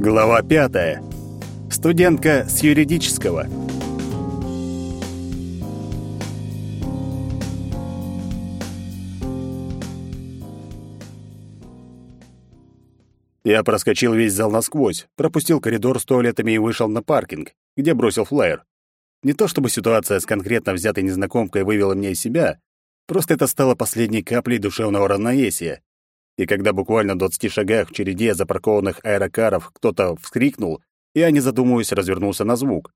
Глава пятая. Студентка с юридического. Я проскочил весь зал насквозь, пропустил коридор с туалетами и вышел на паркинг, где бросил флаер. Не то чтобы ситуация с конкретно взятой незнакомкой вывела меня из себя, просто это стало последней каплей душевного равновесия. И когда буквально в 20 шагах в череде запаркованных аэрокаров кто-то вскрикнул, я, не задумываясь, развернулся на звук.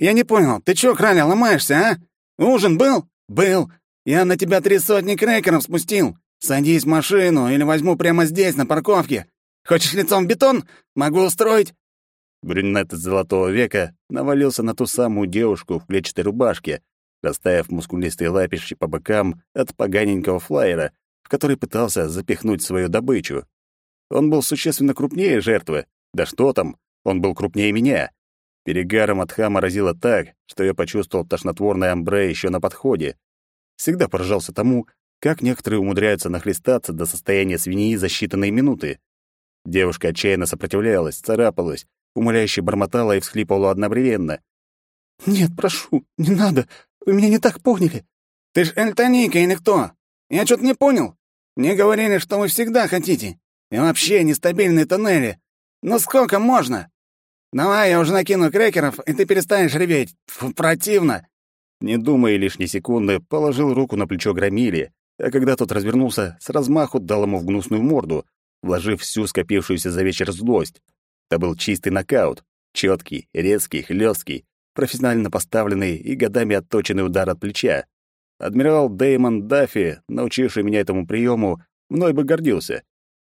«Я не понял, ты чё, краля, ломаешься, а? Ужин был? Был. Я на тебя три сотни крекеров спустил. Садись в машину или возьму прямо здесь, на парковке. Хочешь лицом бетон? Могу устроить». Брюнет из золотого века навалился на ту самую девушку в клетчатой рубашке, расставив мускулистые лапищи по бокам от поганенького флайера, который пытался запихнуть свою добычу. Он был существенно крупнее жертвы. Да что там, он был крупнее меня. Перегаром от хама разило так, что я почувствовал тошнотворное амбре еще на подходе. Всегда поражался тому, как некоторые умудряются нахлестаться до состояния свиньи за считанные минуты. Девушка отчаянно сопротивлялась, царапалась, умоляюще бормотала и всхлипывала одновременно. «Нет, прошу, не надо, вы меня не так поняли». «Ты ж Эльтоника или кто? Я что-то не понял. Мне говорили, что вы всегда хотите. И вообще нестабильные тоннели. Ну сколько можно? Давай, я уже накину крекеров, и ты перестанешь реветь. Фу, противно». Не думая лишней секунды, положил руку на плечо Громили, а когда тот развернулся, с размаху дал ему в гнусную морду, вложив всю скопившуюся за вечер злость. Это был чистый нокаут, четкий, резкий, хлесткий, профессионально поставленный и годами отточенный удар от плеча. Адмирал Дэймон Даффи, научивший меня этому приему, мной бы гордился.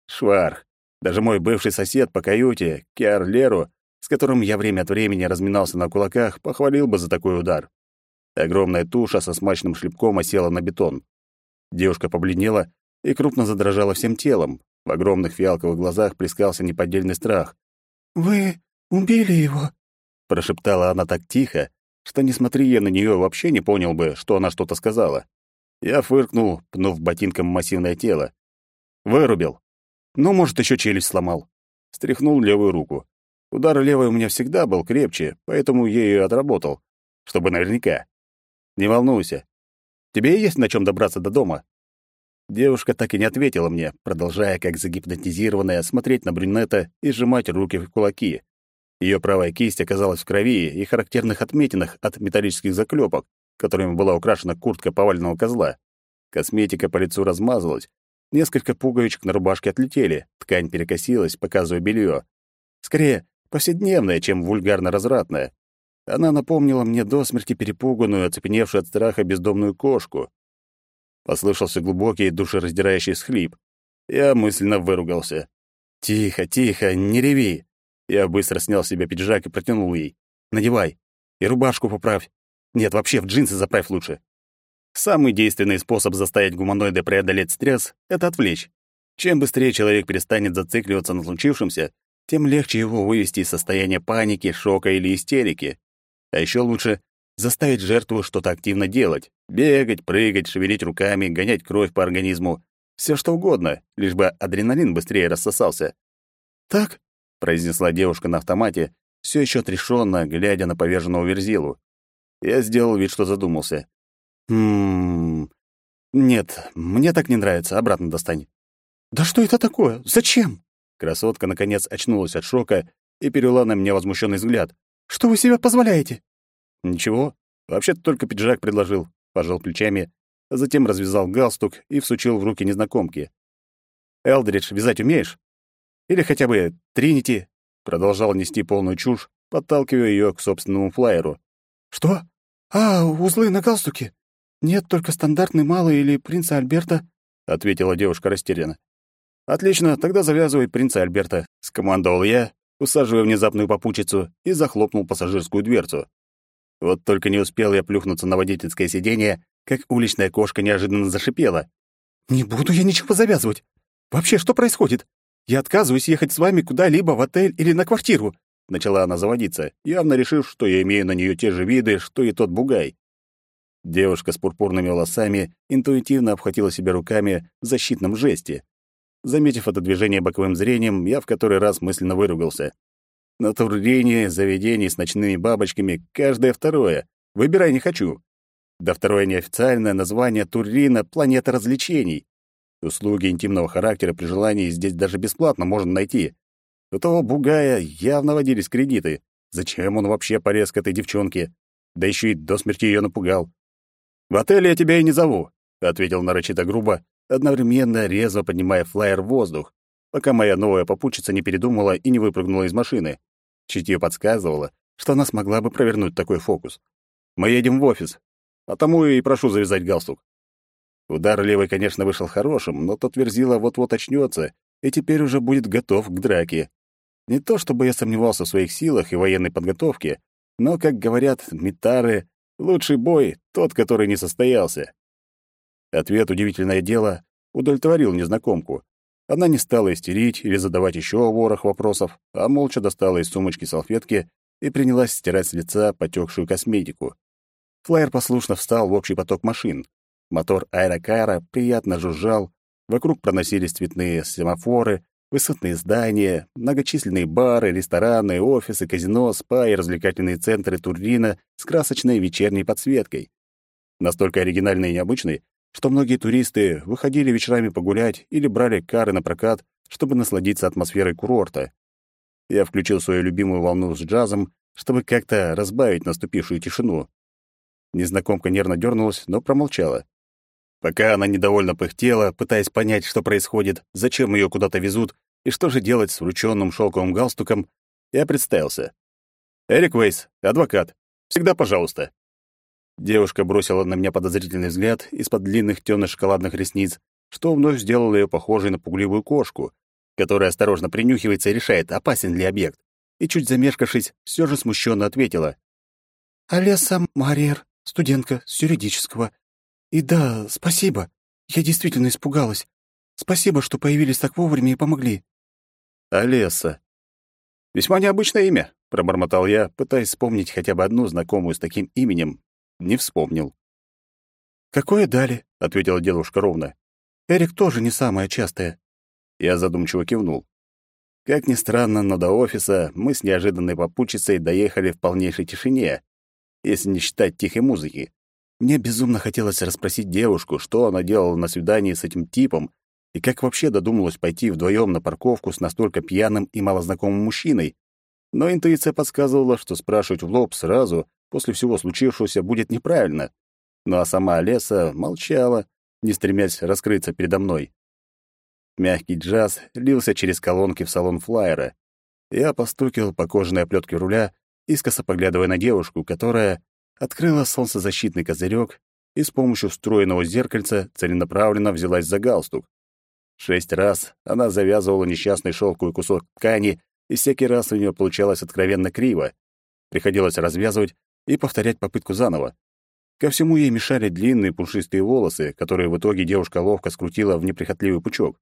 Шварх, даже мой бывший сосед по каюте, Киар Леру, с которым я время от времени разминался на кулаках, похвалил бы за такой удар. Огромная туша со смачным шлепком осела на бетон. Девушка побледнела и крупно задрожала всем телом. В огромных фиалковых глазах плескался неподдельный страх. «Вы убили его?» — прошептала она так тихо, что, не смотри я на нее, вообще не понял бы, что она что-то сказала. Я фыркнул, пнув ботинком массивное тело. Вырубил. Ну, может, еще челюсть сломал. Стряхнул левую руку. Удар левой у меня всегда был крепче, поэтому я ее отработал, чтобы наверняка. Не волнуйся. Тебе есть на чем добраться до дома? Девушка так и не ответила мне, продолжая, как загипнотизированная, смотреть на брюнета и сжимать руки в кулаки. Ее правая кисть оказалась в крови и характерных отметинах от металлических заклепок, которыми была украшена куртка поваленного козла. Косметика по лицу размазалась, несколько пуговичек на рубашке отлетели, ткань перекосилась, показывая белье. Скорее, повседневная, чем вульгарно-развратная. Она напомнила мне до смерти перепуганную, оцепеневшую от страха бездомную кошку. Послышался глубокий, душераздирающий схлип. Я мысленно выругался. «Тихо, тихо, не реви!» Я быстро снял с себя пиджак и протянул ей. «Надевай. И рубашку поправь. Нет, вообще в джинсы заправь лучше». Самый действенный способ заставить гуманоида преодолеть стресс — это отвлечь. Чем быстрее человек перестанет зацикливаться на случившемся, тем легче его вывести из состояния паники, шока или истерики. А еще лучше заставить жертву что-то активно делать. Бегать, прыгать, шевелить руками, гонять кровь по организму. Все что угодно, лишь бы адреналин быстрее рассосался. «Так?» — произнесла девушка на автомате, все еще отрешенно, глядя на поверженного верзилу. Я сделал вид, что задумался. «Хм... Нет, мне так не нравится. Обратно достань». «Да что это такое? Зачем?» Красотка, наконец, очнулась от шока и перевела на меня возмущенный взгляд. «Что вы себе позволяете?» «Ничего. Вообще-то только пиджак предложил», — пожал плечами, затем развязал галстук и всучил в руки незнакомки. «Элдридж, вязать умеешь? Или хотя бы Тринити?» Продолжал нести полную чушь, подталкивая ее к собственному флайеру. «Что? А, узлы на галстуке? Нет, только стандартный малый или принца Альберта», — ответила девушка растерянно. «Отлично, тогда завязывай принца Альберта», — скомандовал я, усаживая внезапную попутчицу и захлопнул пассажирскую дверцу. Вот только не успел я плюхнуться на водительское сиденье, как уличная кошка неожиданно зашипела. «Не буду я ничего завязывать. Вообще, что происходит? Я отказываюсь ехать с вами куда-либо в отель или на квартиру». Начала она заводиться, явно решив, что я имею на нее те же виды, что и тот бугай. Девушка с пурпурными волосами интуитивно обхватила себя руками в защитном жесте. Заметив это движение боковым зрением, я в который раз мысленно выругался. На Туррине заведений с ночными бабочками каждое второе. Выбирай не хочу. Да второе неофициальное название Туррина — планета развлечений. Услуги интимного характера при желании здесь даже бесплатно можно найти. У того бугая явно водились кредиты. Зачем он вообще полез к этой девчонке? Да еще и до смерти ее напугал. «В отеле я тебя и не зову», — ответил нарочито грубо, одновременно резво поднимая флайер в воздух, пока моя новая попутчица не передумала и не выпрыгнула из машины. Чутье подсказывало, что она смогла бы провернуть такой фокус. «Мы едем в офис, а тому и прошу завязать галстук». Удар левой, конечно, вышел хорошим, но тот верзила вот-вот очнется и теперь уже будет готов к драке. Не то чтобы я сомневался в своих силах и военной подготовке, но, как говорят метары, лучший бой — тот, который не состоялся. Ответ «удивительное дело» удовлетворил незнакомку. Она не стала истерить или задавать еще ворох вопросов, а молча достала из сумочки салфетки и принялась стирать с лица потекшую косметику. Флайер послушно встал в общий поток машин. Мотор аэрокара приятно жужжал, вокруг проносились цветные семафоры, высотные здания, многочисленные бары, рестораны, офисы, казино, спа и развлекательные центры Туррина с красочной вечерней подсветкой. Настолько оригинальной и необычной, что многие туристы выходили вечерами погулять или брали кары на прокат, чтобы насладиться атмосферой курорта. Я включил свою любимую волну с джазом, чтобы как-то разбавить наступившую тишину. Незнакомка нервно дернулась, но промолчала. Пока она недовольно пыхтела, пытаясь понять, что происходит, зачем ее куда-то везут и что же делать с врученным шелковым галстуком, я представился. «Эрик Вейс, адвокат. Всегда пожалуйста». Девушка бросила на меня подозрительный взгляд из-под длинных темно-шоколадных ресниц, что вновь сделало ее похожей на пугливую кошку, которая осторожно принюхивается и решает, опасен ли объект. И чуть замешкавшись, все же смущенно ответила. «Олеса Марьер, студентка с юридического. И да, спасибо. Я действительно испугалась. Спасибо, что появились так вовремя и помогли. Олеса. Весьма необычное имя, пробормотал я, пытаясь вспомнить хотя бы одну знакомую с таким именем. Не вспомнил. Какое дали, ответила девушка ровно. Эрик тоже не самое частое. Я задумчиво кивнул. Как ни странно, но до офиса мы с неожиданной попутчицей доехали в полнейшей тишине, если не считать тихой музыки. Мне безумно хотелось расспросить девушку, что она делала на свидании с этим типом, и как вообще додумалась пойти вдвоем на парковку с настолько пьяным и малознакомым мужчиной. Но интуиция подсказывала, что спрашивать в лоб сразу, после всего случившегося, будет неправильно. Ну а сама Олеса молчала, не стремясь раскрыться передо мной. Мягкий джаз лился через колонки в салон флайера. Я постукивал по кожаной оплетке руля, искоса поглядывая на девушку, которая, открыла солнцезащитный козырек и с помощью встроенного зеркальца целенаправленно взялась за галстук. Шесть раз она завязывала несчастный шелковый кусок ткани, и всякий раз у нее получалось откровенно криво. Приходилось развязывать и повторять попытку заново. Ко всему ей мешали длинные пушистые волосы, которые в итоге девушка ловко скрутила в неприхотливый пучок.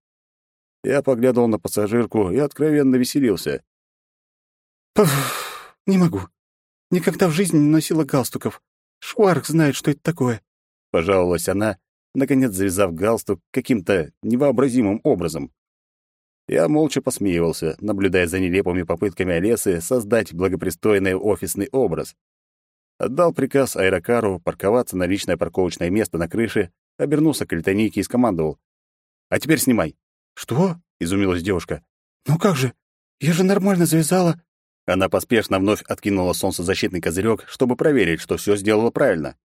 Я поглядывал на пассажирку и откровенно веселился. «Пф, не могу. Никогда в жизни не носила галстуков. Шварк знает, что это такое. Пожаловалась она, наконец завязав галстук каким-то невообразимым образом. Я молча посмеивался, наблюдая за нелепыми попытками Олесы создать благопристойный офисный образ. Отдал приказ аэрокару парковаться на личное парковочное место на крыше, обернулся к Альтонике и скомандовал. «А теперь снимай». «Что?» — изумилась девушка. «Ну как же? Я же нормально завязала». Она поспешно вновь откинула солнцезащитный козырек, чтобы проверить, что все сделала правильно.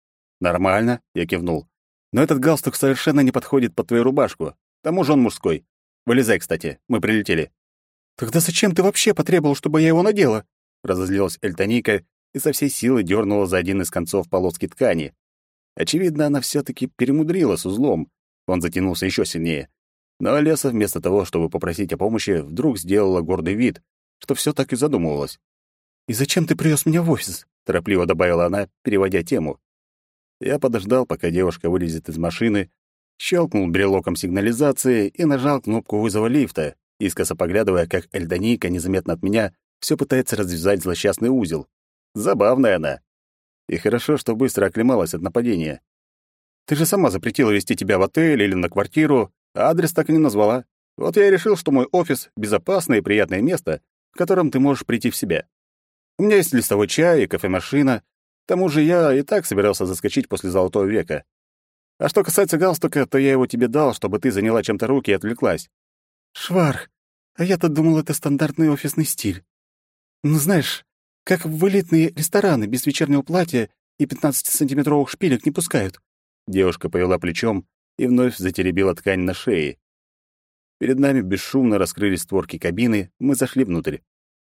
«Нормально», — я кивнул. «Но этот галстук совершенно не подходит под твою рубашку. К тому же он мужской. Вылезай, кстати, мы прилетели». «Тогда зачем ты вообще потребовал, чтобы я его надела?» Разозлилась Эльтоника и со всей силы дернула за один из концов полоски ткани. Очевидно, она все таки перемудрила с узлом. Он затянулся еще сильнее. Но Олеса, вместо того, чтобы попросить о помощи, вдруг сделала гордый вид, что все так и задумывалось. «И зачем ты привез меня в офис?» — торопливо добавила она, переводя тему. Я подождал, пока девушка вылезет из машины, щелкнул брелоком сигнализации и нажал кнопку вызова лифта, искоса поглядывая, как Эльдонийка незаметно от меня все пытается развязать злосчастный узел. Забавная она. И хорошо, что быстро оклемалась от нападения. Ты же сама запретила вести тебя в отель или на квартиру, а адрес так и не назвала. Вот я и решил, что мой офис — безопасное и приятное место, в котором ты можешь прийти в себя. У меня есть листовой чай и кофемашина. К тому же я и так собирался заскочить после Золотого века. А что касается галстука, то я его тебе дал, чтобы ты заняла чем-то руки и отвлеклась. Шварх, а я-то думал, это стандартный офисный стиль. Ну, знаешь, как в элитные рестораны без вечернего платья и 15-сантиметровых шпилек не пускают. Девушка повела плечом и вновь затеребила ткань на шее. Перед нами бесшумно раскрылись створки кабины, мы зашли внутрь.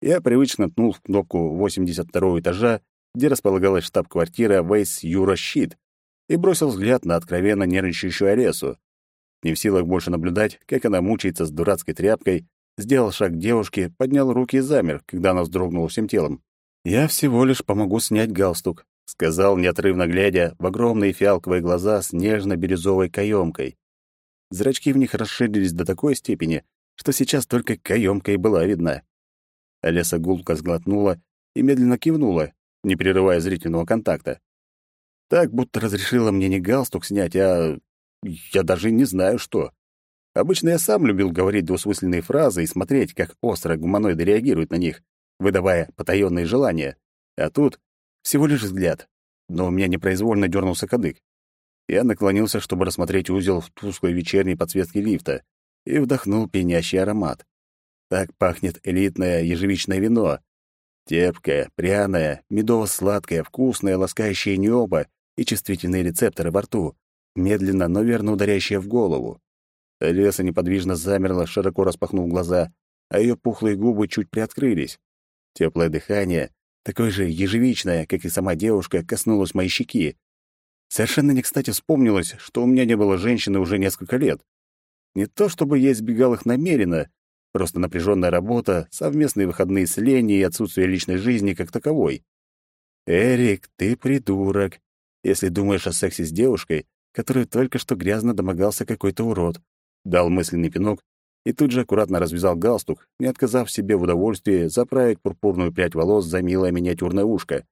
Я привычно ткнул в кнопку 82 этажа, где располагалась штаб-квартира Вейс Юра Щит, и бросил взгляд на откровенно нервничающую Аресу. Не в силах больше наблюдать, как она мучается с дурацкой тряпкой, сделал шаг к девушке, поднял руки и замер, когда она вздрогнула всем телом. «Я всего лишь помогу снять галстук», — сказал, неотрывно глядя в огромные фиалковые глаза с нежно-бирюзовой каемкой. Зрачки в них расширились до такой степени, что сейчас только каемка и была видна. Олеса гулко сглотнула и медленно кивнула, не прерывая зрительного контакта. Так, будто разрешила мне не галстук снять, а... Я даже не знаю, что. Обычно я сам любил говорить двусмысленные фразы и смотреть, как остро гуманоиды реагируют на них, выдавая потаённые желания. А тут всего лишь взгляд. Но у меня непроизвольно дернулся кадык. Я наклонился, чтобы рассмотреть узел в тусклой вечерней подсветке лифта, и вдохнул пенящий аромат. Так пахнет элитное ежевичное вино. Терпкое, пряное, медово-сладкое, вкусное, ласкающее небо и чувствительные рецепторы во рту, медленно, но верно ударяющее в голову. Леса неподвижно замерла, широко распахнув глаза, а ее пухлые губы чуть приоткрылись. Теплое дыхание, такое же ежевичное, как и сама девушка, коснулось моей щеки, Совершенно не кстати вспомнилось, что у меня не было женщины уже несколько лет. Не то чтобы я избегал их намеренно, просто напряженная работа, совместные выходные с Леней и отсутствие личной жизни как таковой. «Эрик, ты придурок, если думаешь о сексе с девушкой, которой только что грязно домогался какой-то урод», дал мысленный пинок и тут же аккуратно развязал галстук, не отказав себе в удовольствии заправить пурпурную прядь волос за милое миниатюрное ушко.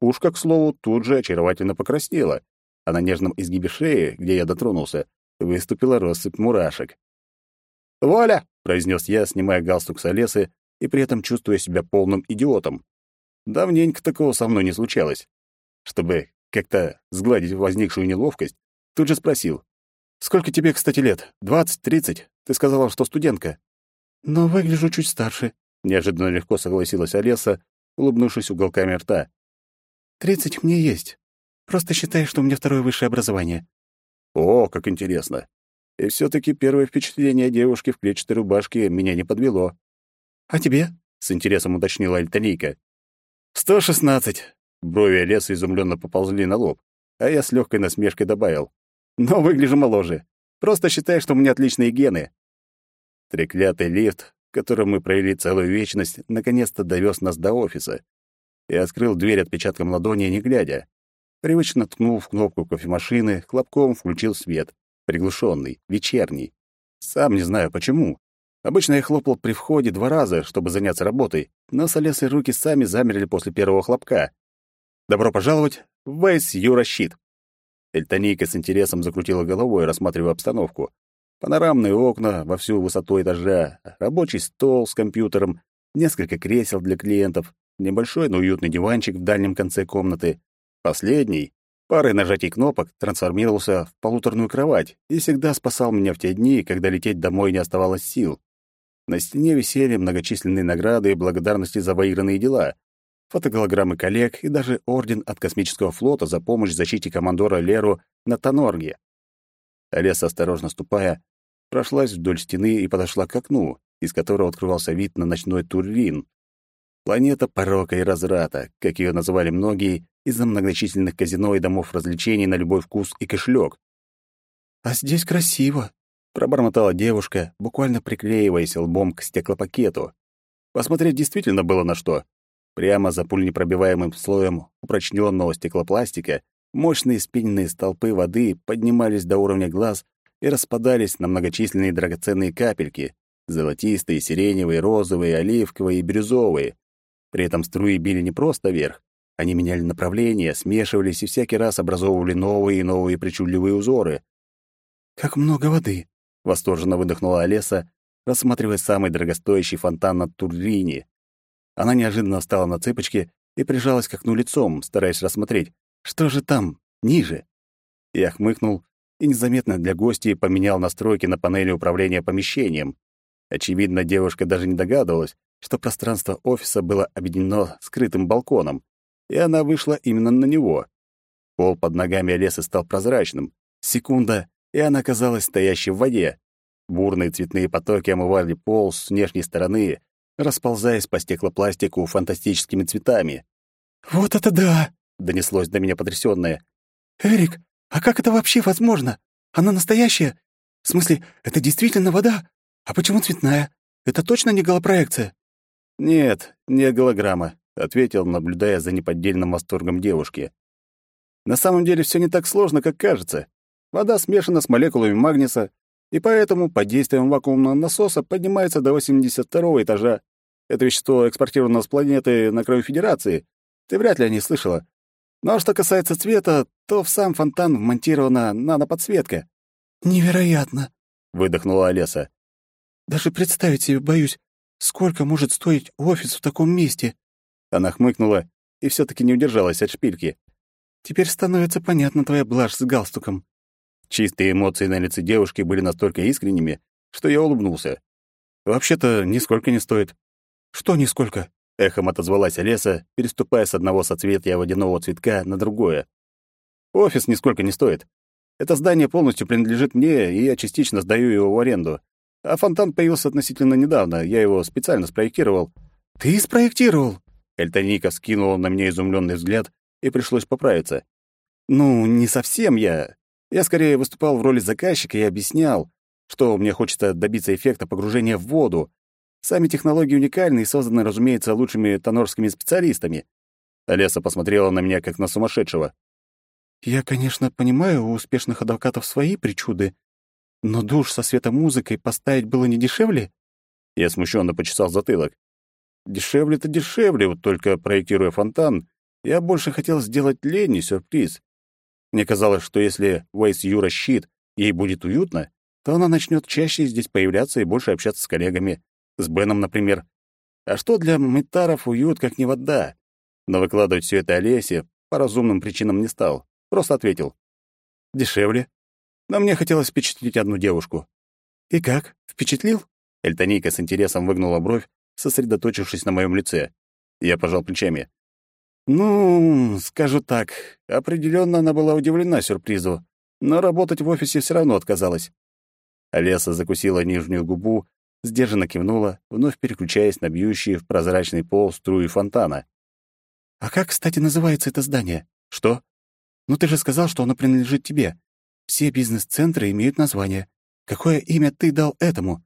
Ушко, к слову, тут же очаровательно покраснело, а на нежном изгибе шеи, где я дотронулся, выступила россыпь мурашек. «Воля!» — произнес я, снимая галстук с Олесы и при этом чувствуя себя полным идиотом. Давненько такого со мной не случалось. Чтобы как-то сгладить возникшую неловкость, тут же спросил. «Сколько тебе, кстати, лет? Двадцать, тридцать? Ты сказала, что студентка». «Но выгляжу чуть старше», — неожиданно легко согласилась Олеса, улыбнувшись уголками рта. «Тридцать мне есть. Просто считай, что у меня второе высшее образование». «О, как интересно. И все таки первое впечатление девушки в клетчатой рубашке меня не подвело». «А тебе?» — с интересом уточнила Альтанийка. «Сто шестнадцать». Брови леса изумленно поползли на лоб, а я с легкой насмешкой добавил. «Но выгляжу моложе. Просто считай, что у меня отличные гены». Треклятый лифт, в котором мы провели целую вечность, наконец-то довез нас до офиса. Я открыл дверь отпечатком ладони, не глядя. Привычно ткнул в кнопку кофемашины, хлопком включил свет. Приглушенный, вечерний. Сам не знаю почему. Обычно я хлопал при входе два раза, чтобы заняться работой, но солез и руки сами замерли после первого хлопка. «Добро пожаловать в Вейс Юра Щит!» Эльтонийка с интересом закрутила головой, рассматривая обстановку. Панорамные окна во всю высоту этажа, рабочий стол с компьютером, несколько кресел для клиентов, небольшой, но уютный диванчик в дальнем конце комнаты, Последний, парой нажатий кнопок, трансформировался в полуторную кровать и всегда спасал меня в те дни, когда лететь домой не оставалось сил. На стене висели многочисленные награды и благодарности за выигранные дела, фотоголограммы коллег и даже орден от космического флота за помощь в защите командора Леру на Тонорге. Олеса, осторожно ступая, прошлась вдоль стены и подошла к окну, из которого открывался вид на ночной Туррин. Планета порока и разврата, как ее называли многие, из-за многочисленных казино и домов развлечений на любой вкус и кошелек. «А здесь красиво», — пробормотала девушка, буквально приклеиваясь лбом к стеклопакету. Посмотреть действительно было на что. Прямо за пульнепробиваемым слоем упрочненного стеклопластика мощные спиненные столпы воды поднимались до уровня глаз и распадались на многочисленные драгоценные капельки — золотистые, сиреневые, розовые, оливковые и бирюзовые. При этом струи били не просто вверх, они меняли направление, смешивались и всякий раз образовывали новые и новые причудливые узоры. «Как много воды!» — восторженно выдохнула Олеса, рассматривая самый дорогостоящий фонтан на Турлине. Она неожиданно встала на цыпочки и прижалась к окну лицом, стараясь рассмотреть, что же там, ниже. Я хмыкнул и незаметно для гостей поменял настройки на панели управления помещением. Очевидно, девушка даже не догадывалась, что пространство офиса было объединено скрытым балконом, и она вышла именно на него. Пол под ногами Олесы стал прозрачным. Секунда, и она оказалась стоящей в воде. Бурные цветные потоки омывали пол с внешней стороны, расползаясь по стеклопластику фантастическими цветами. «Вот это да!» — донеслось до меня потрясённое. «Эрик, а как это вообще возможно? Она настоящая? В смысле, это действительно вода? А почему цветная? Это точно не голопроекция?» «Нет, не голограмма», — ответил, наблюдая за неподдельным восторгом девушки. «На самом деле все не так сложно, как кажется. Вода смешана с молекулами магниса, и поэтому под действием вакуумного насоса поднимается до 82 этажа. Это вещество экспортировано с планеты на краю Федерации. Ты вряд ли о ней слышала. Но что касается цвета, то в сам фонтан вмонтирована наноподсветка. «Невероятно!» — выдохнула Олеса. «Даже представить себе боюсь, сколько может стоить офис в таком месте?» Она хмыкнула и все таки не удержалась от шпильки. «Теперь становится понятна твоя блажь с галстуком. Чистые эмоции на лице девушки были настолько искренними, что я улыбнулся. «Вообще-то, нисколько не стоит». «Что нисколько?» — эхом отозвалась Олеса, переступая с одного соцветия водяного цветка на другое. «Офис нисколько не стоит. Это здание полностью принадлежит мне, и я частично сдаю его в аренду. А фонтан появился относительно недавно, я его специально спроектировал». «Ты спроектировал?» Эльтоника скинула на меня изумленный взгляд, и пришлось поправиться. «Ну, не совсем я. Я скорее выступал в роли заказчика и объяснял, что мне хочется добиться эффекта погружения в воду. Сами технологии уникальны и созданы, разумеется, лучшими тонорскими специалистами. Олеса посмотрела на меня, как на сумасшедшего. «Я, конечно, понимаю, у успешных адвокатов свои причуды, но душ со светомузыкой поставить было не дешевле?» Я смущенно почесал затылок. «Дешевле-то дешевле, вот только проектируя фонтан, я больше хотел сделать Лене сюрприз. Мне казалось, что если Уэйс Юра щит, ей будет уютно, то она начнет чаще здесь появляться и больше общаться с коллегами. С Беном, например. А что для метаров уют, как не вода? Но выкладывать все это Олесе по разумным причинам не стал. Просто ответил. Дешевле. Но мне хотелось впечатлить одну девушку. «И как? Впечатлил?» Эльтонийка с интересом выгнула бровь, сосредоточившись на моем лице. Я пожал плечами. Ну, скажу так, определенно она была удивлена сюрпризу, но работать в офисе все равно отказалась. Олеса закусила нижнюю губу, сдержанно кивнула, вновь переключаясь на бьющие в прозрачный пол струи фонтана. «А как, кстати, называется это здание?» «Что?» «Ну ты же сказал, что оно принадлежит тебе. Все бизнес-центры имеют название. Какое имя ты дал этому?»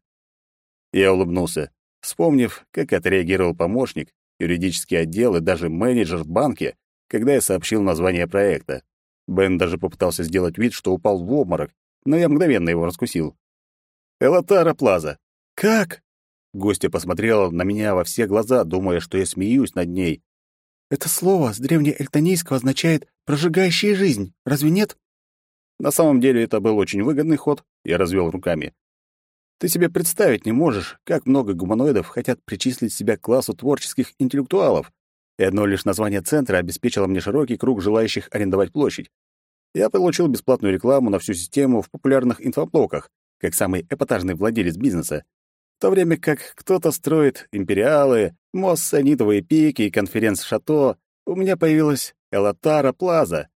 Я улыбнулся, вспомнив, как отреагировал помощник, юридический отдел и даже менеджер в банке, когда я сообщил название проекта. Бен даже попытался сделать вид, что упал в обморок, но я мгновенно его раскусил. «Элатара Плаза». «Как?» Гостья посмотрела на меня во все глаза, думая, что я смеюсь над ней. «Это слово с древнеэльтонийского означает «прожигающий жизнь», разве нет?» На самом деле это был очень выгодный ход, я развел руками. Ты себе представить не можешь, как много гуманоидов хотят причислить себя к классу творческих интеллектуалов, и одно лишь название центра обеспечило мне широкий круг желающих арендовать площадь. Я получил бесплатную рекламу на всю систему в популярных инфоблоках, как самый эпатажный владелец бизнеса, в то время как кто-то строит империалы, мост санитовые пики и конференц-шато, у меня появилась Элатара Плаза.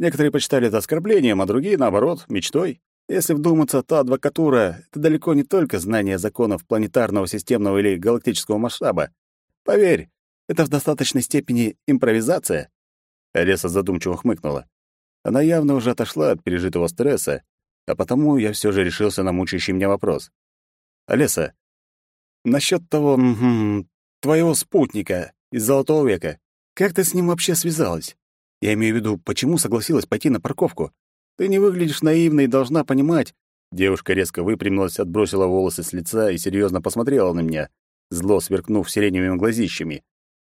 Некоторые почитали это оскорблением, а другие, наоборот, мечтой. Если вдуматься, то адвокатура — это далеко не только знание законов планетарного, системного или галактического масштаба. Поверь, это в достаточной степени импровизация. Олеса задумчиво хмыкнула. Она явно уже отошла от пережитого стресса, а потому я все же решился на мучающий меня вопрос. «Олеса, насчет того твоего спутника из Золотого века, как ты с ним вообще связалась? Я имею в виду, почему согласилась пойти на парковку? Ты не выглядишь наивной и должна понимать. Девушка резко выпрямилась, отбросила волосы с лица и серьезно посмотрела на меня, зло сверкнув сиреневыми глазищами.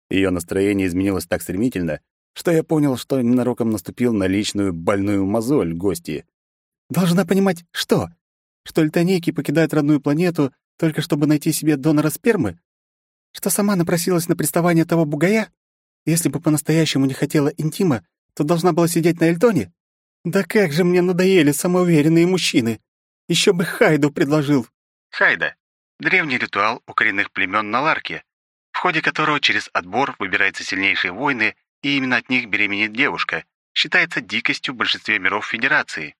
Ее настроение изменилось так стремительно, что я понял, что ненароком наступил на личную больную мозоль гости. «Должна понимать, что? Что льтонейки покидают родную планету, только чтобы найти себе донора спермы? Что сама напросилась на приставание того бугая? Если бы по-настоящему не хотела интима, то должна была сидеть на Эльтоне? Да как же мне надоели самоуверенные мужчины! Еще бы Хайду предложил!» Хайда — древний ритуал у коренных племен на Ларке, в ходе которого через отбор выбираются сильнейшие воины, и именно от них беременеет девушка. Считается дикостью в большинстве миров Федерации.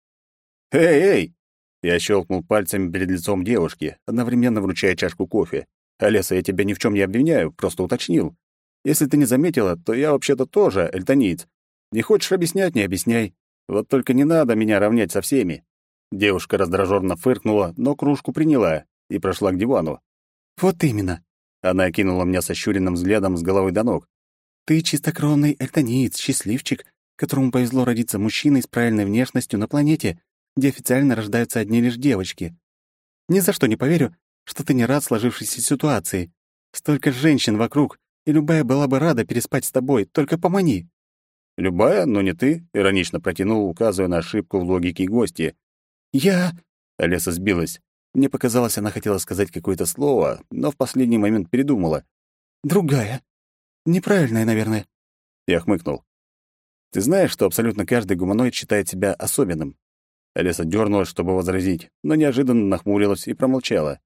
«Эй, эй!» Я щелкнул пальцами перед лицом девушки, одновременно вручая чашку кофе. «Олеса, я тебя ни в чем не обвиняю, просто уточнил. Если ты не заметила, то я вообще-то тоже эльтониец. Не хочешь объяснять — не объясняй. Вот только не надо меня равнять со всеми». Девушка раздраженно фыркнула, но кружку приняла и прошла к дивану. «Вот именно». Она окинула меня сощуренным взглядом с головы до ног. «Ты чистокровный эльтониец, счастливчик, которому повезло родиться мужчиной с правильной внешностью на планете, где официально рождаются одни лишь девочки. Ни за что не поверю, что ты не рад сложившейся ситуации. Столько женщин вокруг, и любая была бы рада переспать с тобой, только помани». «Любая, но не ты», — иронично протянул, указывая на ошибку в логике гости. «Я...» — Олеса сбилась. Мне показалось, она хотела сказать какое-то слово, но в последний момент передумала. «Другая. Неправильная, наверное». Я хмыкнул. «Ты знаешь, что абсолютно каждый гуманоид считает себя особенным?» Олеса дернулась, чтобы возразить, но неожиданно нахмурилась и промолчала.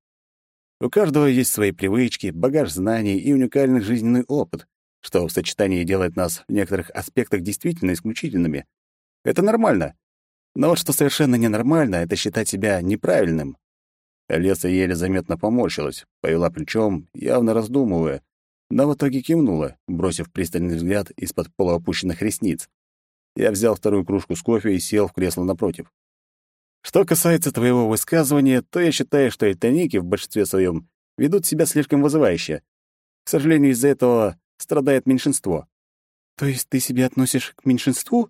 У каждого есть свои привычки, багаж знаний и уникальный жизненный опыт, что в сочетании делает нас в некоторых аспектах действительно исключительными. Это нормально. Но вот что совершенно ненормально — это считать себя неправильным. Олеса еле заметно поморщилась, повела плечом, явно раздумывая, но в итоге кивнула, бросив пристальный взгляд из-под полуопущенных ресниц. Я взял вторую кружку с кофе и сел в кресло напротив. Что касается твоего высказывания, то я считаю, что эльтоники в большинстве своем ведут себя слишком вызывающе. К сожалению, из-за этого страдает меньшинство. То есть ты себя относишь к меньшинству?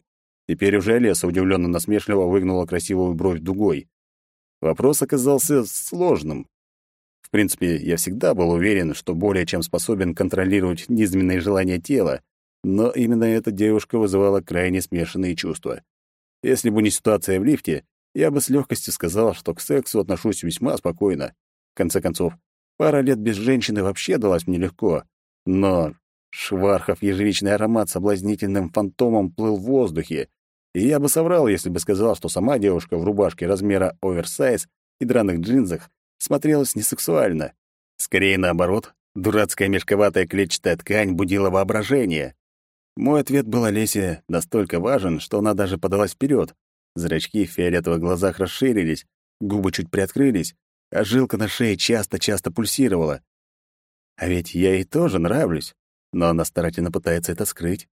Теперь уже Леса удивленно насмешливо выгнула красивую бровь дугой. Вопрос оказался сложным. В принципе, я всегда был уверен, что более чем способен контролировать низменные желания тела, но именно эта девушка вызывала крайне смешанные чувства. Если бы не ситуация в лифте, я бы с легкостью сказал, что к сексу отношусь весьма спокойно. В конце концов, пара лет без женщины вообще далась мне легко. Но Швархов ежевичный аромат соблазнительным фантомом плыл в воздухе, и я бы соврал, если бы сказал, что сама девушка в рубашке размера оверсайз и драных джинсах смотрелась несексуально. Скорее наоборот, дурацкая мешковатая клетчатая ткань будила воображение. Мой ответ был Олесе настолько важен, что она даже подалась вперед. Зрачки в фиолетовых глазах расширились, губы чуть приоткрылись, а жилка на шее часто-часто пульсировала. А ведь я ей тоже нравлюсь, но она старательно пытается это скрыть.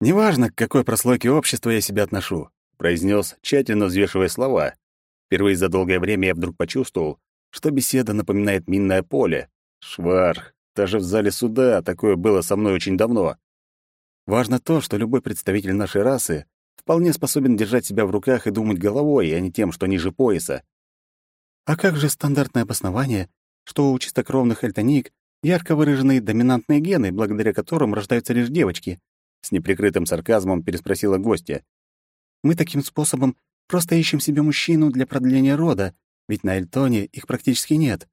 «Неважно, к какой прослойке общества я себя отношу», — произнес, тщательно взвешивая слова. Впервые за долгое время я вдруг почувствовал, что беседа напоминает минное поле. Швар, даже в зале суда такое было со мной очень давно. Важно то, что любой представитель нашей расы вполне способен держать себя в руках и думать головой, а не тем, что ниже пояса. А как же стандартное обоснование, что у чистокровных эльтоник ярко выраженные доминантные гены, благодаря которым рождаются лишь девочки? С неприкрытым сарказмом переспросила гостья. «Мы таким способом просто ищем себе мужчину для продления рода, ведь на Эльтоне их практически нет.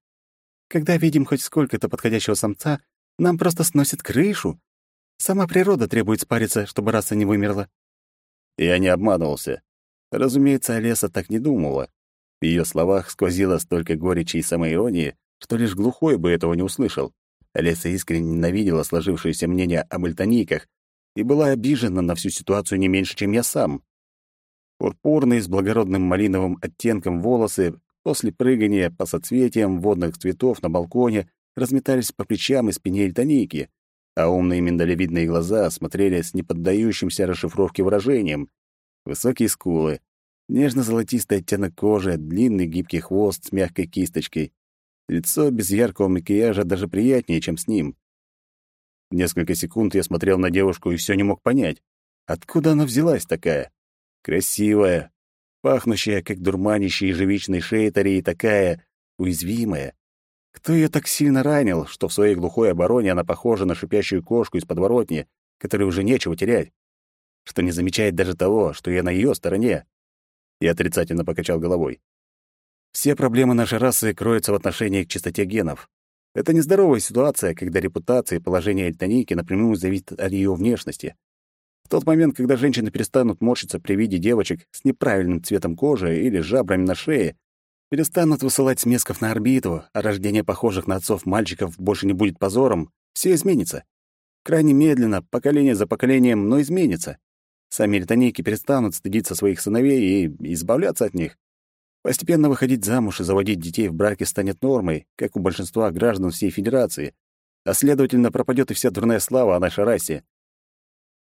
Когда видим хоть сколько-то подходящего самца, нам просто сносит крышу. Сама природа требует спариться, чтобы раса не вымерла». Я не обманывался. Разумеется, Олеса так не думала. В ее словах сквозило столько горечи и самоиронии, что лишь глухой бы этого не услышал. Олеса искренне ненавидела сложившееся мнение об эльтониках, и была обижена на всю ситуацию не меньше, чем я сам. Пурпурные с благородным малиновым оттенком волосы после прыгания по соцветиям водных цветов на балконе разметались по плечам и спине эльтоники, а умные миндалевидные глаза смотрели с неподдающимся расшифровке выражением. Высокие скулы, нежно-золотистый оттенок кожи, длинный гибкий хвост с мягкой кисточкой. Лицо без яркого макияжа даже приятнее, чем с ним. Несколько секунд я смотрел на девушку и все не мог понять, откуда она взялась такая. Красивая, пахнущая, как дурманящий ежевичный шейтари, и такая уязвимая. Кто ее так сильно ранил, что в своей глухой обороне она похожа на шипящую кошку из подворотни, которой уже нечего терять, что не замечает даже того, что я на ее стороне. Я отрицательно покачал головой. Все проблемы нашей расы кроются в отношении к чистоте генов. Это нездоровая ситуация, когда репутация и положение эльтоники напрямую зависят от ее внешности. В тот момент, когда женщины перестанут морщиться при виде девочек с неправильным цветом кожи или жабрами на шее, перестанут высылать смесков на орбиту, а рождение похожих на отцов мальчиков больше не будет позором, все изменится. Крайне медленно, поколение за поколением, но изменится. Сами эльтоники перестанут стыдиться своих сыновей и избавляться от них. Постепенно выходить замуж и заводить детей в браке станет нормой, как у большинства граждан всей Федерации, а следовательно пропадет и вся дурная слава о нашей расе.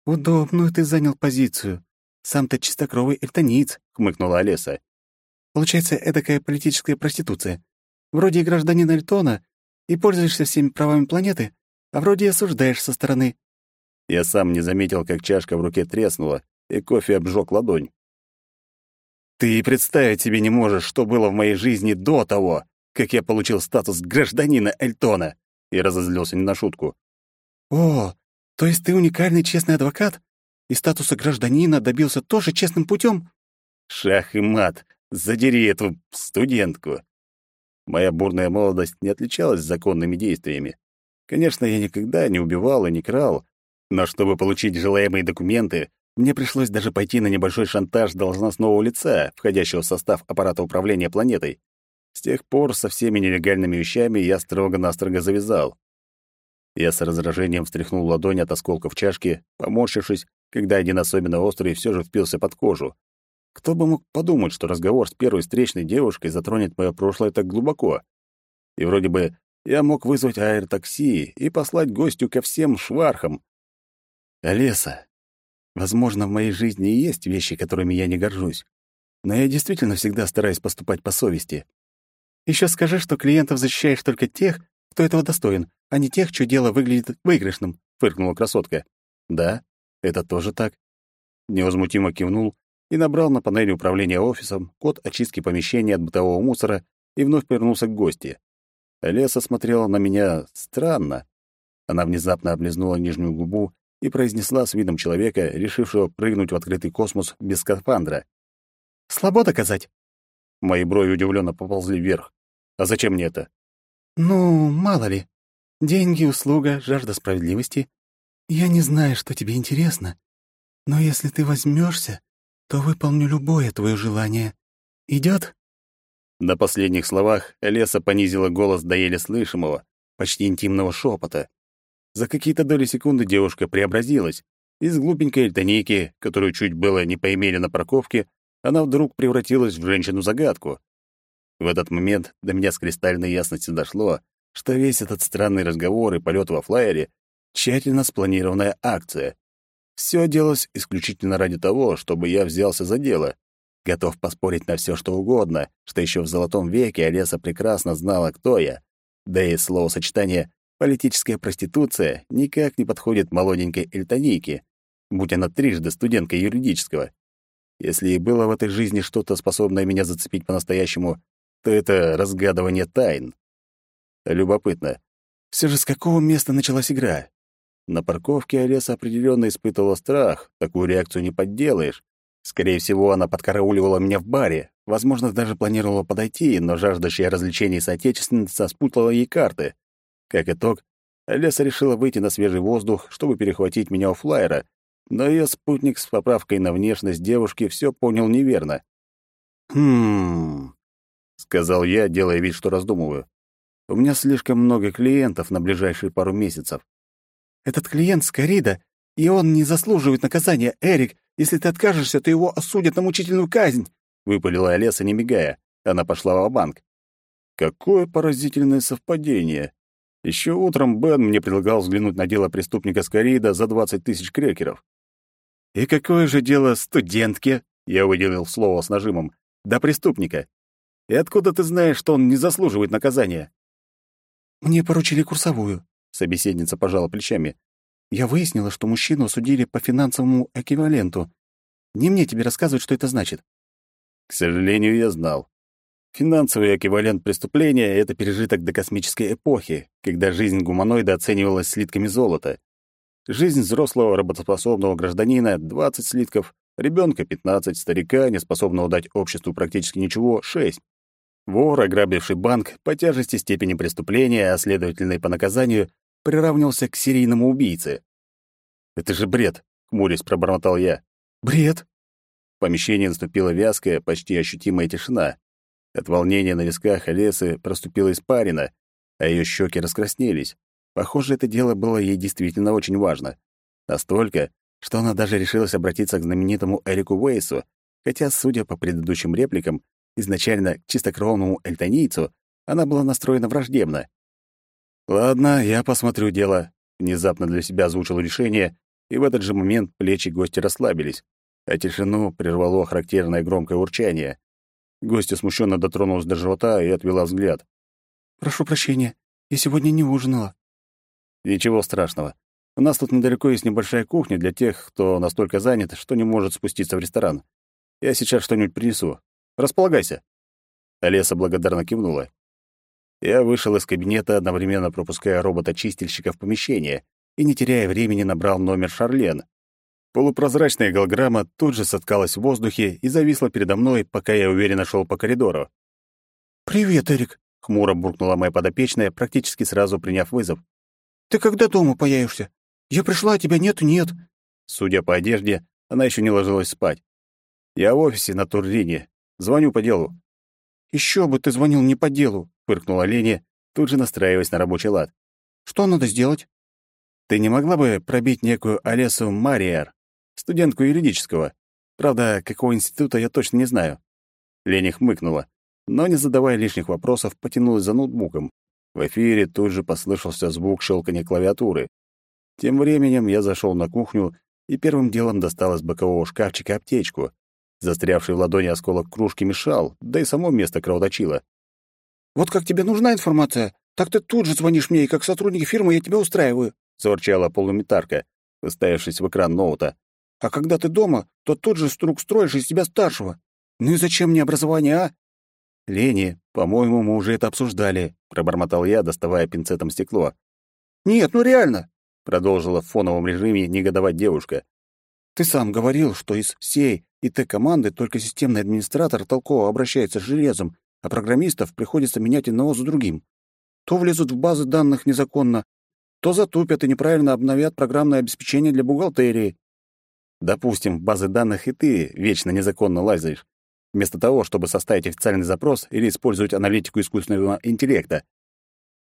«Удобную ты занял позицию. Сам-то чистокровый эльтониц», — хмыкнула Олеса. «Получается, эдакая политическая проституция. Вроде и гражданин Эльтона, и пользуешься всеми правами планеты, а вроде и осуждаешь со стороны». Я сам не заметил, как чашка в руке треснула, и кофе обжег ладонь. Ты и представить себе не можешь, что было в моей жизни до того, как я получил статус гражданина Эльтона, и разозлился не на шутку. О, то есть ты уникальный честный адвокат? И статуса гражданина добился тоже честным путем? Шах и мат, задери эту студентку. Моя бурная молодость не отличалась законными действиями. Конечно, я никогда не убивал и не крал, но чтобы получить желаемые документы, мне пришлось даже пойти на небольшой шантаж должностного лица, входящего в состав аппарата управления планетой. С тех пор со всеми нелегальными вещами я строго-настрого завязал. Я с раздражением встряхнул ладонь от осколков чашки, поморщившись, когда один особенно острый все же впился под кожу. Кто бы мог подумать, что разговор с первой встречной девушкой затронет мое прошлое так глубоко? И вроде бы я мог вызвать аэротакси и послать гостю ко всем швархам. Олеса, Возможно, в моей жизни и есть вещи, которыми я не горжусь. Но я действительно всегда стараюсь поступать по совести. Еще скажи, что клиентов защищаешь только тех, кто этого достоин, а не тех, чье дело выглядит выигрышным», — фыркнула красотка. «Да, это тоже так». Невозмутимо кивнул и набрал на панели управления офисом код очистки помещения от бытового мусора и вновь повернулся к гости. Леса смотрела на меня странно. Она внезапно облизнула нижнюю губу и произнесла с видом человека, решившего прыгнуть в открытый космос без скафандра. «Слабо доказать?» Мои брови удивленно поползли вверх. «А зачем мне это?» «Ну, мало ли. Деньги, услуга, жажда справедливости. Я не знаю, что тебе интересно, но если ты возьмешься, то выполню любое твое желание. Идет? На последних словах Леса понизила голос до еле слышимого, почти интимного шепота. За какие-то доли секунды девушка преобразилась. Из глупенькой эльтонейки, которую чуть было не поимели на парковке, она вдруг превратилась в женщину-загадку. В этот момент до меня с кристальной ясностью дошло, что весь этот странный разговор и полет во флайере — тщательно спланированная акция. Все делалось исключительно ради того, чтобы я взялся за дело. Готов поспорить на все, что угодно, что еще в золотом веке Олеса прекрасно знала, кто я. Да и словосочетание Политическая проституция никак не подходит молоденькой эльтонийке, будь она трижды студенткой юридического. Если и было в этой жизни что-то, способное меня зацепить по-настоящему, то это разгадывание тайн. Любопытно. Все же с какого места началась игра? На парковке Олеса определенно испытывала страх, такую реакцию не подделаешь. Скорее всего, она подкарауливала меня в баре, возможно, даже планировала подойти, но жаждущая развлечений соотечественница спутала ей карты. Как итог, Леса решила выйти на свежий воздух, чтобы перехватить меня у флайера, но ее спутник с поправкой на внешность девушки все понял неверно. «Хм...» — сказал я, делая вид, что раздумываю. «У меня слишком много клиентов на ближайшие пару месяцев». «Этот клиент Скорида, и он не заслуживает наказания, Эрик. Если ты откажешься, то его осудят на мучительную казнь», — выпалила Олеса, не мигая. Она пошла в банк Какое поразительное совпадение. Еще утром Бен мне предлагал взглянуть на дело преступника Скорида за 20 тысяч крекеров. «И какое же дело студентке?» — я выделил слово с нажимом. «Да преступника. И откуда ты знаешь, что он не заслуживает наказания?» «Мне поручили курсовую», — собеседница пожала плечами. «Я выяснила, что мужчину судили по финансовому эквиваленту. Не мне тебе рассказывать, что это значит». К сожалению, я знал. Финансовый эквивалент преступления — это пережиток до космической эпохи, когда жизнь гуманоида оценивалась слитками золота. Жизнь взрослого работоспособного гражданина — 20 слитков, ребенка 15, старика, неспособного дать обществу практически ничего — 6. Вор, ограбивший банк, по тяжести степени преступления, а следовательно и по наказанию, приравнивался к серийному убийце. «Это же бред!» — хмурясь пробормотал я. «Бред!» В помещении наступила вязкая, почти ощутимая тишина. От волнения на висках Олесы проступила испарина, а ее щеки раскраснелись. Похоже, это дело было ей действительно очень важно. Настолько, что она даже решилась обратиться к знаменитому Эрику Уэйсу, хотя, судя по предыдущим репликам, изначально к чистокровному эльтонийцу, она была настроена враждебно. «Ладно, я посмотрю дело», — внезапно для себя озвучил решение, и в этот же момент плечи гостя расслабились, а тишину прервало характерное громкое урчание. Гостья смущенно дотронулась до живота и отвела взгляд. «Прошу прощения, я сегодня не ужинала». «Ничего страшного. У нас тут недалеко есть небольшая кухня для тех, кто настолько занят, что не может спуститься в ресторан. Я сейчас что-нибудь принесу. Располагайся». Олеса благодарно кивнула. Я вышел из кабинета, одновременно пропуская робота-чистильщика в помещение и, не теряя времени, набрал номер Шарлен. Полупрозрачная голограмма тут же соткалась в воздухе и зависла передо мной, пока я уверенно шел по коридору. «Привет, Эрик», — хмуро буркнула моя подопечная, практически сразу приняв вызов. «Ты когда дома появишься? Я пришла, а тебя нет, нет». Судя по одежде, она еще не ложилась спать. «Я в офисе на Туррине. Звоню по делу». «Еще бы ты звонил не по делу», — фыркнула Леня, тут же настраиваясь на рабочий лад. «Что надо сделать?» «Ты не могла бы пробить некую Олесу Мариар, студентку юридического? Правда, какого института я точно не знаю». Леня хмыкнула, но, не задавая лишних вопросов, потянулась за ноутбуком. В эфире тут же послышался звук щелкания клавиатуры. Тем временем я зашел на кухню и первым делом достал из бокового шкафчика аптечку. Застрявший в ладони осколок кружки мешал, да и само место кровоточило. «Вот как тебе нужна информация, так ты тут же звонишь мне, и как сотрудник фирмы я тебя устраиваю», — заворчала полуметарка, уставившись в экран ноута. «А когда ты дома, то тут же вдруг строишь из себя старшего. Ну и зачем мне образование, а?» «Лени, по-моему, мы уже это обсуждали», — пробормотал я, доставая пинцетом стекло. «Нет, ну реально», — продолжила в фоновом режиме негодовать девушка. «Ты сам говорил, что из всей и Т-команды только системный администратор толково обращается с железом, а программистов приходится менять одного за другим. То влезут в базы данных незаконно, то затупят и неправильно обновят программное обеспечение для бухгалтерии. Допустим, в базы данных и ты вечно незаконно лазаешь, вместо того, чтобы составить официальный запрос или использовать аналитику искусственного интеллекта.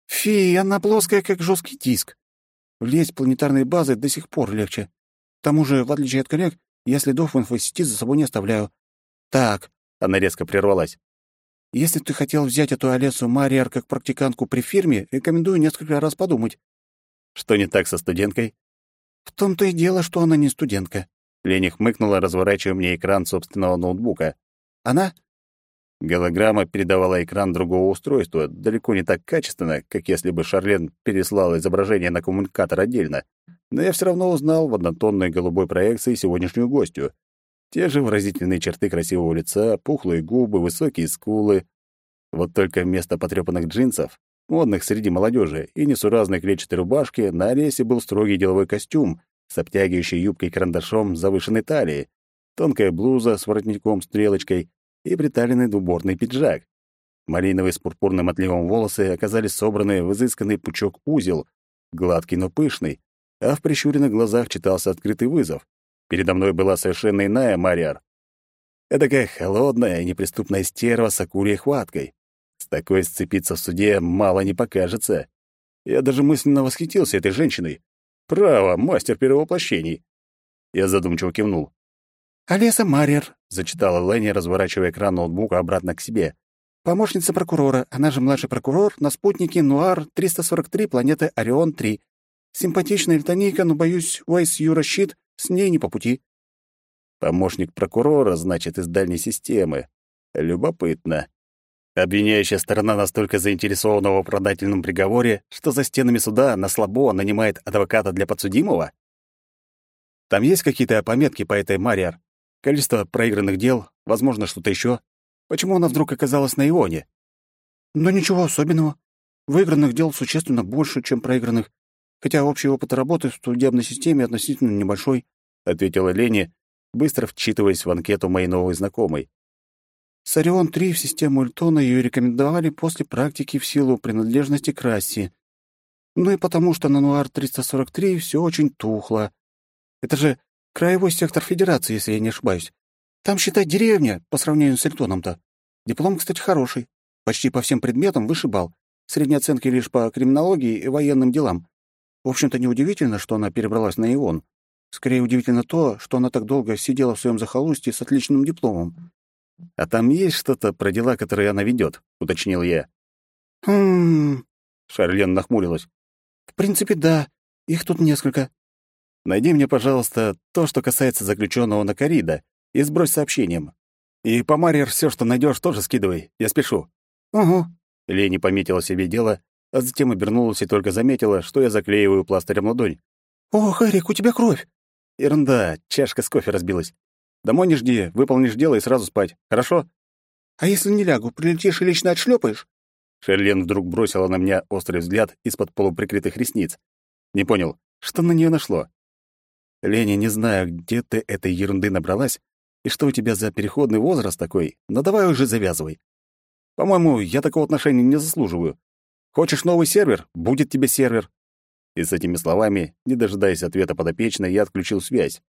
Фи, она плоская, как жесткий диск. Влезть в планетарные базы до сих пор легче. К тому же, в отличие от коллег, я следов в инфосети за собой не оставляю. Так, она резко прервалась. Если ты хотел взять эту Олесу Мариар как практикантку при фирме, рекомендую несколько раз подумать. Что не так со студенткой? В том-то и дело, что она не студентка. Лени хмыкнула, разворачивая мне экран собственного ноутбука. Она? Голограмма передавала экран другого устройства, далеко не так качественно, как если бы Шарлен переслал изображение на коммуникатор отдельно но я все равно узнал в однотонной голубой проекции сегодняшнюю гостью. Те же выразительные черты красивого лица, пухлые губы, высокие скулы. Вот только вместо потрёпанных джинсов, модных среди молодежи, и несуразной клетчатой рубашки на Олесе был строгий деловой костюм с обтягивающей юбкой-карандашом завышенной талии, тонкая блуза с воротником-стрелочкой и приталенный двубортный пиджак. Малиновые с пурпурным отливом волосы оказались собраны в изысканный пучок-узел, гладкий, но пышный, а в прищуренных глазах читался открытый вызов. Передо мной была совершенно иная Мариар. Эдакая холодная и неприступная стерва с акульей хваткой. С такой сцепиться в суде мало не покажется. Я даже мысленно восхитился этой женщиной. Право, мастер перевоплощений. Я задумчиво кивнул. «Олеса Мариар», — зачитала Ленни, разворачивая экран ноутбука обратно к себе. «Помощница прокурора, она же младший прокурор на спутнике Нуар-343 планеты Орион-3. Симпатичная эльтонийка, но, боюсь, Уайс Юра щит с ней не по пути. Помощник прокурора, значит, из дальней системы. Любопытно. Обвиняющая сторона настолько заинтересована в оправдательном приговоре, что за стенами суда на слабо нанимает адвоката для подсудимого? Там есть какие-то пометки по этой Мариар? Количество проигранных дел, возможно, что-то еще. Почему она вдруг оказалась на Ионе? Да ничего особенного. Выигранных дел существенно больше, чем проигранных хотя общий опыт работы в судебной системе относительно небольшой», — ответила Леня, быстро вчитываясь в анкету моей новой знакомой. С Орион-3 в систему Ультона ее рекомендовали после практики в силу принадлежности к расе. Ну и потому, что на Нуар-343 все очень тухло. Это же краевой сектор Федерации, если я не ошибаюсь. Там, считай, деревня по сравнению с Эльтоном-то. Диплом, кстати, хороший. Почти по всем предметам выше балл. Средние оценки лишь по криминологии и военным делам. В общем-то, неудивительно, что она перебралась на Ион. Скорее удивительно то, что она так долго сидела в своем захолустье с отличным дипломом. «А там есть что-то про дела, которые она ведет?» — уточнил я. «Хм...» — Шарлен нахмурилась. «В принципе, да. Их тут несколько». «Найди мне, пожалуйста, то, что касается заключенного на Карида, и сбрось сообщением. И по Марьер все, что найдешь, тоже скидывай. Я спешу». «Угу». Лени пометила себе дело, а затем обернулась и только заметила, что я заклеиваю пластырем ладонь. «О, Харик, у тебя кровь!» «Ерунда, чашка с кофе разбилась. Домой не жди, выполнишь дело и сразу спать. Хорошо?» «А если не лягу, прилетишь и лично отшлепаешь?» Шерлен вдруг бросила на меня острый взгляд из-под полуприкрытых ресниц. Не понял, что на нее нашло. «Леня, не знаю, где ты этой ерунды набралась и что у тебя за переходный возраст такой, но давай уже завязывай. По-моему, я такого отношения не заслуживаю. Хочешь новый сервер? Будет тебе сервер». И с этими словами, не дожидаясь ответа подопечной, я отключил связь.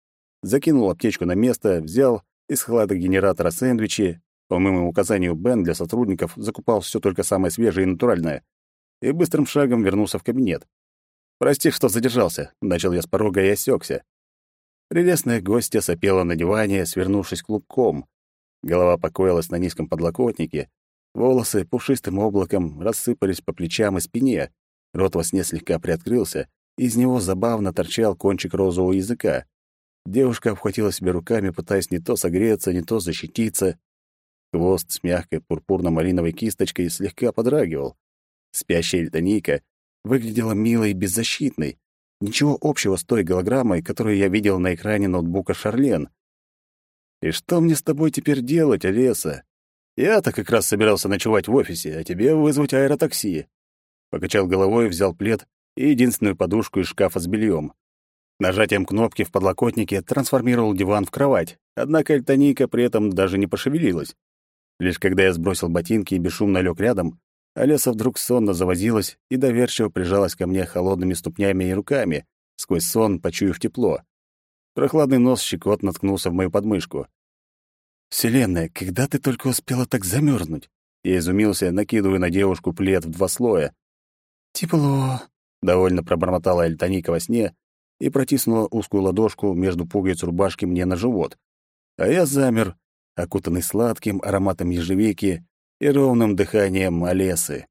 Закинул аптечку на место, взял из склада генератора сэндвичи. По моему указанию, Бен для сотрудников закупал все только самое свежее и натуральное. И быстрым шагом вернулся в кабинет. «Прости, что задержался», — начал я с порога и осекся. Прелестная гостья сопела на диване, свернувшись клубком. Голова покоилась на низком подлокотнике. Волосы пушистым облаком рассыпались по плечам и спине. Рот во сне слегка приоткрылся, и из него забавно торчал кончик розового языка. Девушка обхватила себя руками, пытаясь не то согреться, не то защититься. Хвост с мягкой пурпурно-малиновой кисточкой слегка подрагивал. Спящая эльтонийка выглядела милой и беззащитной. Ничего общего с той голограммой, которую я видел на экране ноутбука Шарлен. «И что мне с тобой теперь делать, Олеса? Я-то как раз собирался ночевать в офисе, а тебе вызвать аэротакси». Покачал головой, взял плед и единственную подушку из шкафа с бельем. Нажатием кнопки в подлокотнике трансформировал диван в кровать, однако Эльтонийка при этом даже не пошевелилась. Лишь когда я сбросил ботинки и бесшумно лег рядом, Олеса вдруг сонно завозилась и доверчиво прижалась ко мне холодными ступнями и руками, сквозь сон почуяв тепло. Прохладный нос щекот наткнулся в мою подмышку. «Вселенная, когда ты только успела так замерзнуть?» Я изумился, накидывая на девушку плед в два слоя. «Тепло», — довольно пробормотала Эльтоника во сне, и протиснула узкую ладошку между пуговиц рубашки мне на живот. А я замер, окутанный сладким ароматом ежевики и ровным дыханием Олесы.